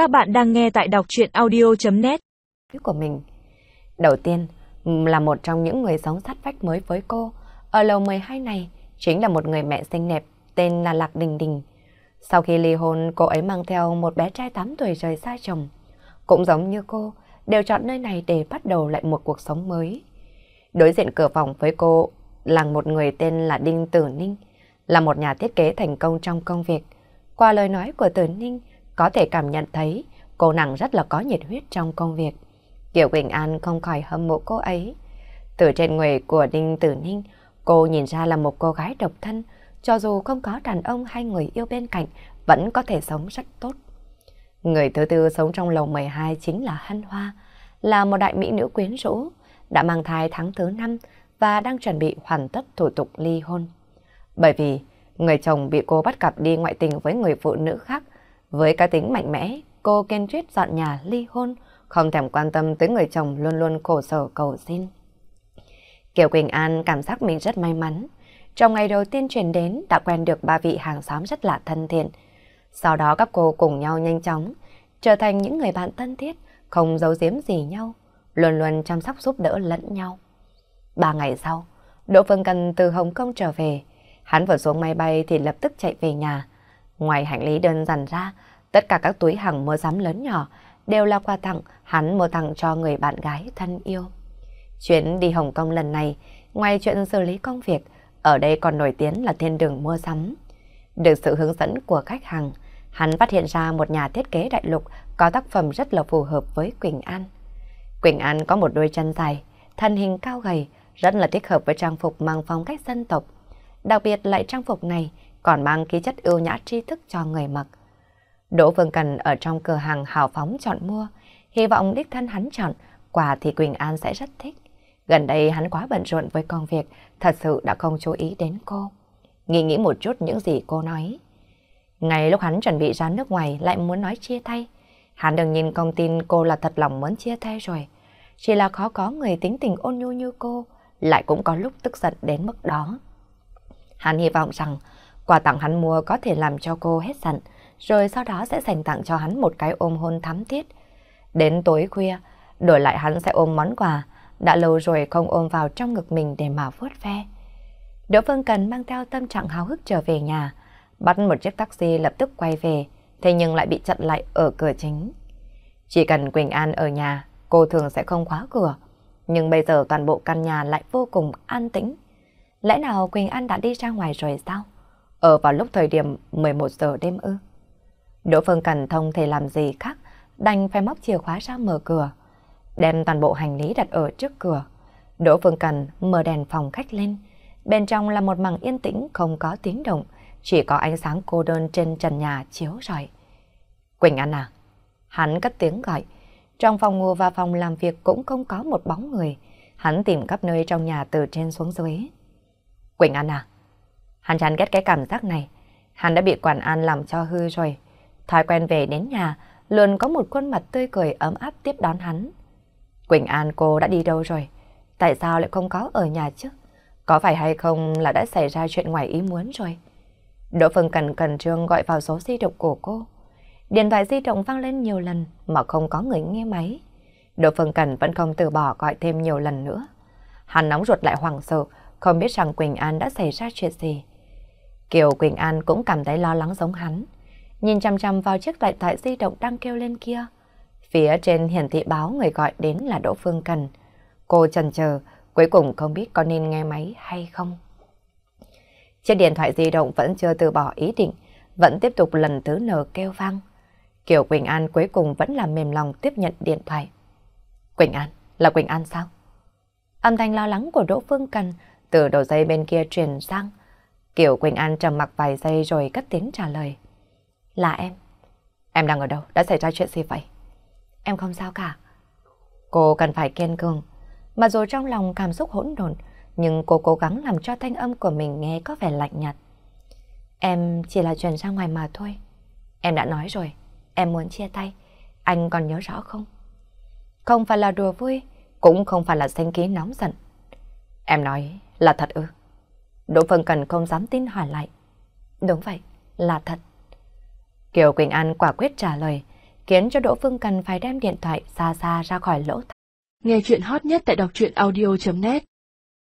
Các bạn đang nghe tại đọc chuyện audio.net của mình. Đầu tiên, là một trong những người sống sát vách mới với cô. Ở lầu 12 này, chính là một người mẹ xinh đẹp, tên là Lạc Đình Đình. Sau khi ly hôn, cô ấy mang theo một bé trai 8 tuổi rời xa chồng. Cũng giống như cô, đều chọn nơi này để bắt đầu lại một cuộc sống mới. Đối diện cửa phòng với cô là một người tên là Đinh Tử Ninh, là một nhà thiết kế thành công trong công việc. Qua lời nói của Tử Ninh, có thể cảm nhận thấy cô nàng rất là có nhiệt huyết trong công việc. Kiều Quỳnh An không khỏi hâm mộ cô ấy. Từ trên người của Đinh Tử Ninh, cô nhìn ra là một cô gái độc thân, cho dù không có đàn ông hay người yêu bên cạnh, vẫn có thể sống rất tốt. Người thứ tư sống trong lầu 12 chính là Hân Hoa, là một đại mỹ nữ quyến rũ, đã mang thai tháng thứ năm và đang chuẩn bị hoàn tất thủ tục ly hôn. Bởi vì người chồng bị cô bắt gặp đi ngoại tình với người phụ nữ khác, với cá tính mạnh mẽ, cô kiên quyết dọn nhà ly hôn, không thèm quan tâm tới người chồng luôn luôn khổ sở cầu xin. Kiều Quỳnh An cảm giác mình rất may mắn. Trong ngày đầu tiên chuyển đến đã quen được ba vị hàng xóm rất là thân thiện. Sau đó các cô cùng nhau nhanh chóng, trở thành những người bạn thân thiết, không giấu giếm gì nhau, luôn luôn chăm sóc giúp đỡ lẫn nhau. Ba ngày sau, Đỗ Phương Cần từ Hồng Kông trở về. Hắn vừa xuống máy bay thì lập tức chạy về nhà. Ngoài hành lý đơn giản ra, tất cả các túi hàng mua sắm lớn nhỏ đều là quà tặng hắn mua tặng cho người bạn gái thân yêu. Chuyến đi Hồng Kông lần này, ngoài chuyện xử lý công việc, ở đây còn nổi tiếng là thiên đường mua sắm. Được sự hướng dẫn của khách hàng, hắn phát hiện ra một nhà thiết kế đại lục có tác phẩm rất là phù hợp với Quỳnh An. Quỳnh An có một đôi chân dài, thân hình cao gầy, rất là thích hợp với trang phục mang phong cách dân tộc. Đặc biệt lại trang phục này còn mang khí chất ưu nhã tri thức cho người mặc. Đỗ Phương Cần ở trong cửa hàng hào phóng chọn mua, hy vọng đích thân hắn chọn, quà thì Quỳnh An sẽ rất thích. Gần đây hắn quá bận rộn với công việc, thật sự đã không chú ý đến cô. Nghĩ nghĩ một chút những gì cô nói. Ngay lúc hắn chuẩn bị ra nước ngoài lại muốn nói chia tay, hắn đừng nhìn công tin cô là thật lòng muốn chia tay rồi. Chỉ là khó có người tính tình ôn nhu như cô, lại cũng có lúc tức giận đến mức đó. Hắn hy vọng rằng quà tặng hắn mua có thể làm cho cô hết giận, rồi sau đó sẽ dành tặng cho hắn một cái ôm hôn thắm thiết. Đến tối khuya, đổi lại hắn sẽ ôm món quà, đã lâu rồi không ôm vào trong ngực mình để mà vuốt ve. Đỗ Phương Cần mang theo tâm trạng háo hức trở về nhà, bắt một chiếc taxi lập tức quay về, thế nhưng lại bị chặn lại ở cửa chính. Chỉ cần Quỳnh An ở nhà, cô thường sẽ không khóa cửa, nhưng bây giờ toàn bộ căn nhà lại vô cùng an tĩnh. Lẽ nào Quỳnh An đã đi ra ngoài rồi sao? Ở vào lúc thời điểm 11 giờ đêm ư? Đỗ Phương Cần thông thể làm gì khác, đành phải móc chìa khóa ra mở cửa, đem toàn bộ hành lý đặt ở trước cửa. Đỗ Phương Cần mở đèn phòng khách lên, bên trong là một mảng yên tĩnh không có tiếng động, chỉ có ánh sáng cô đơn trên trần nhà chiếu rọi. Quỳnh Anh à? Hắn cất tiếng gọi. Trong phòng ngủ và phòng làm việc cũng không có một bóng người. Hắn tìm khắp nơi trong nhà từ trên xuống dưới. Quỳnh Anh à? Hắn chán ghét cái cảm giác này. Hắn đã bị quản an làm cho hư rồi. Thói quen về đến nhà, luôn có một khuôn mặt tươi cười ấm áp tiếp đón hắn. Quỳnh An cô đã đi đâu rồi? Tại sao lại không có ở nhà chứ? Có phải hay không là đã xảy ra chuyện ngoài ý muốn rồi? Đỗ Phương Cần cần trương gọi vào số di động của cô. Điện thoại di động vang lên nhiều lần mà không có người nghe máy. Đỗ Phương Cần vẫn không từ bỏ gọi thêm nhiều lần nữa. Hắn nóng ruột lại hoảng sợ, không biết rằng Quỳnh An đã xảy ra chuyện gì. Kiều Quỳnh An cũng cảm thấy lo lắng giống hắn nhìn chăm chăm vào chiếc điện thoại di động đang kêu lên kia. Phía trên hiển thị báo người gọi đến là Đỗ Phương Cần. Cô chần chờ, cuối cùng không biết có nên nghe máy hay không. Chiếc điện thoại di động vẫn chưa từ bỏ ý định, vẫn tiếp tục lần thứ nở kêu vang. Kiều Quỳnh An cuối cùng vẫn là mềm lòng tiếp nhận điện thoại. Quỳnh An, là Quỳnh An sao? Âm thanh lo lắng của Đỗ Phương Cần từ đầu dây bên kia truyền sang. Kiều Quỳnh An trầm mặc vài giây rồi cất tiếng trả lời. Là em. Em đang ở đâu? Đã xảy ra chuyện gì vậy? Em không sao cả. Cô cần phải kiên cường. Mà dù trong lòng cảm xúc hỗn độn, nhưng cô cố gắng làm cho thanh âm của mình nghe có vẻ lạnh nhạt. Em chỉ là chuyển ra ngoài mà thôi. Em đã nói rồi, em muốn chia tay. Anh còn nhớ rõ không? Không phải là đùa vui, cũng không phải là sinh ký nóng giận. Em nói là thật ư? Đỗ Phương Cần không dám tin hỏi lại. Đúng vậy, là thật. Kiều Quỳnh An quả quyết trả lời, khiến cho Đỗ Phương Cần phải đem điện thoại xa xa ra khỏi lỗ tai. Nghe chuyện hot nhất tại đọc truyện audio.net